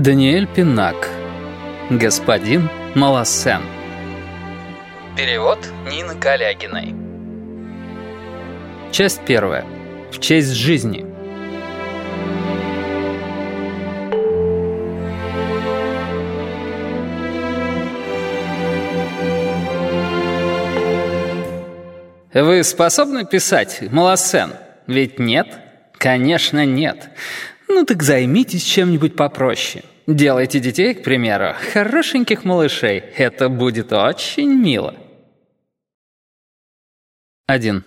Даниэль Пинак. Господин Малосен. Перевод Нины Калягиной. Часть первая. В честь жизни. Вы способны писать, Малосен? Ведь нет? Конечно, нет. Ну так займитесь чем-нибудь попроще. Делайте детей, к примеру, хорошеньких малышей. Это будет очень мило. Один.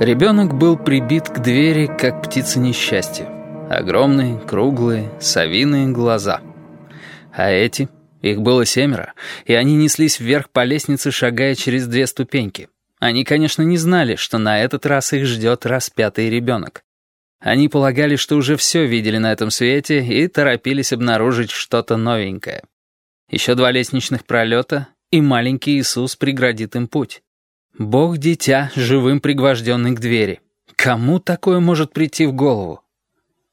Ребенок был прибит к двери, как птица несчастья. Огромные, круглые, совиные глаза. А эти? Их было семеро, и они неслись вверх по лестнице, шагая через две ступеньки. Они, конечно, не знали, что на этот раз их ждет распятый ребенок. Они полагали, что уже все видели на этом свете и торопились обнаружить что-то новенькое. Еще два лестничных пролета, и маленький Иисус преградит им путь. Бог-дитя, живым пригвожденный к двери. Кому такое может прийти в голову?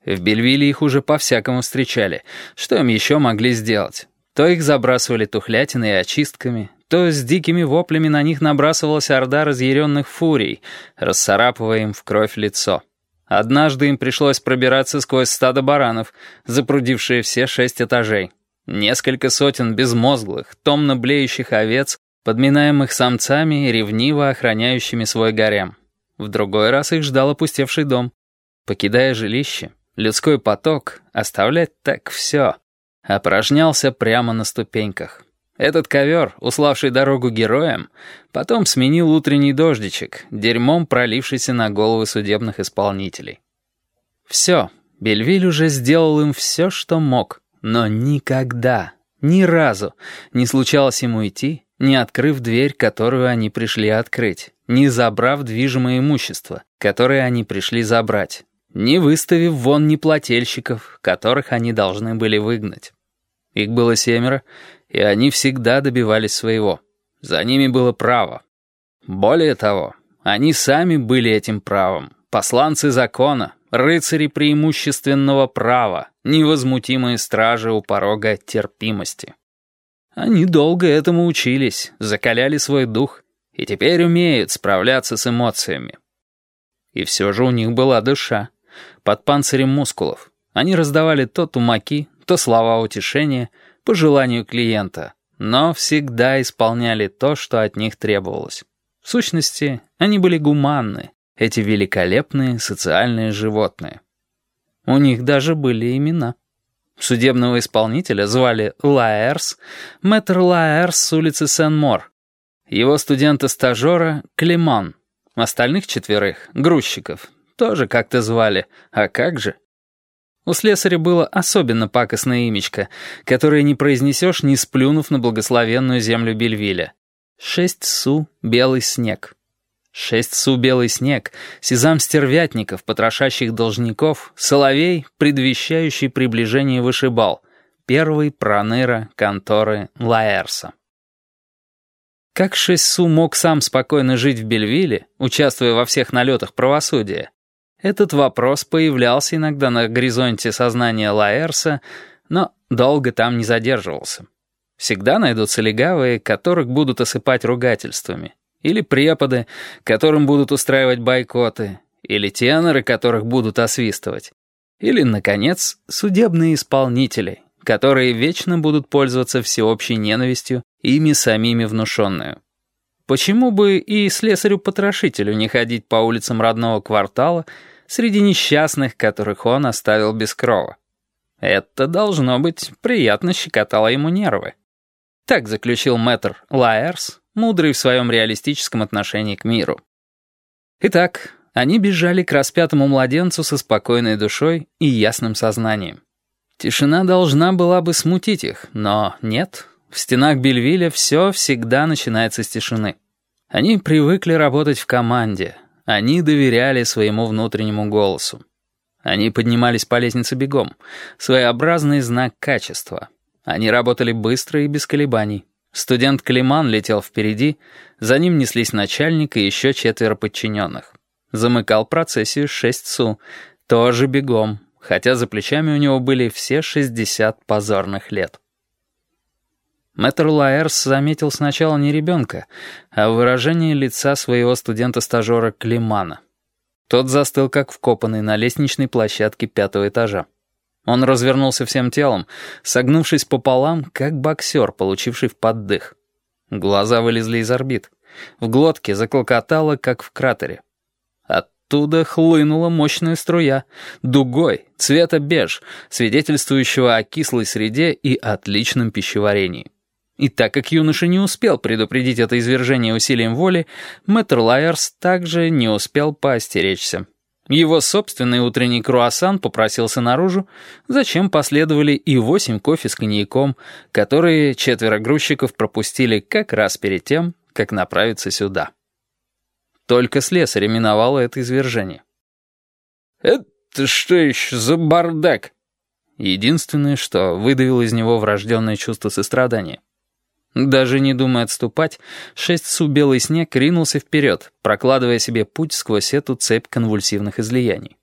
В Бельвиле их уже по-всякому встречали. Что им еще могли сделать? То их забрасывали тухлятиной и очистками, то с дикими воплями на них набрасывалась орда разъяренных фурий, расцарапывая им в кровь лицо. Однажды им пришлось пробираться сквозь стадо баранов, запрудившие все шесть этажей. Несколько сотен безмозглых, томно блеющих овец подминаемых самцами, ревниво охраняющими свой гарем. В другой раз их ждал опустевший дом. Покидая жилище, людской поток, оставлять так все, опорожнялся прямо на ступеньках. Этот ковер, уславший дорогу героям, потом сменил утренний дождичек, дерьмом пролившийся на головы судебных исполнителей. Все, Бельвиль уже сделал им все, что мог, но никогда, ни разу не случалось ему идти, не открыв дверь, которую они пришли открыть, не забрав движимое имущество, которое они пришли забрать, не выставив вон неплательщиков, которых они должны были выгнать. Их было семеро, и они всегда добивались своего. За ними было право. Более того, они сами были этим правом, посланцы закона, рыцари преимущественного права, невозмутимые стражи у порога терпимости. Они долго этому учились, закаляли свой дух и теперь умеют справляться с эмоциями. И все же у них была душа, под панцирем мускулов. Они раздавали то тумаки, то слова утешения, по желанию клиента, но всегда исполняли то, что от них требовалось. В сущности, они были гуманны, эти великолепные социальные животные. У них даже были имена. Судебного исполнителя звали Лаэрс, мэтр Лаэрс с улицы Сен-Мор. Его студента-стажера — Климан. Остальных четверых, грузчиков, тоже как-то звали. А как же? У слесаря было особенно пакостное имечко, которое не произнесешь, не сплюнув на благословенную землю Бельвиля. Шесть су — белый снег. Шесть су белый снег, сезам стервятников, потрошащих должников, соловей, предвещающий приближение вышибал, первый проныра конторы Лаэрса. Как шесть су мог сам спокойно жить в Бельвилле, участвуя во всех налетах правосудия? Этот вопрос появлялся иногда на горизонте сознания Лаэрса, но долго там не задерживался. Всегда найдутся легавые, которых будут осыпать ругательствами. Или преподы, которым будут устраивать бойкоты. Или теноры, которых будут освистывать. Или, наконец, судебные исполнители, которые вечно будут пользоваться всеобщей ненавистью, ими самими внушенную. Почему бы и слесарю-потрошителю не ходить по улицам родного квартала среди несчастных, которых он оставил без крова? Это, должно быть, приятно щекотало ему нервы. Так заключил мэтр Лаэрс, мудрый в своем реалистическом отношении к миру. Итак, они бежали к распятому младенцу со спокойной душой и ясным сознанием. Тишина должна была бы смутить их, но нет. В стенах Бельвиля все всегда начинается с тишины. Они привыкли работать в команде. Они доверяли своему внутреннему голосу. Они поднимались по лестнице бегом. Своеобразный знак качества. Они работали быстро и без колебаний. Студент Климан летел впереди, за ним неслись начальник и еще четверо подчиненных. Замыкал процессию шесть су, тоже бегом, хотя за плечами у него были все шестьдесят позорных лет. Мэтр Лаэрс заметил сначала не ребенка, а выражение лица своего студента-стажера Климана. Тот застыл как вкопанный на лестничной площадке пятого этажа. Он развернулся всем телом, согнувшись пополам, как боксер, получивший в поддых. Глаза вылезли из орбит. В глотке заклокотало, как в кратере. Оттуда хлынула мощная струя, дугой, цвета беж, свидетельствующего о кислой среде и отличном пищеварении. И так как юноша не успел предупредить это извержение усилием воли, мэтр Лайерс также не успел поостеречься. Его собственный утренний круассан попросился наружу, зачем последовали и восемь кофе с коньяком, которые четверо грузчиков пропустили как раз перед тем, как направиться сюда. Только слесарь миновало это извержение. «Это что еще за бардак?» Единственное, что выдавил из него врожденное чувство сострадания. Даже не думая отступать, шесть су белый снег ринулся вперед, прокладывая себе путь сквозь эту цепь конвульсивных излияний.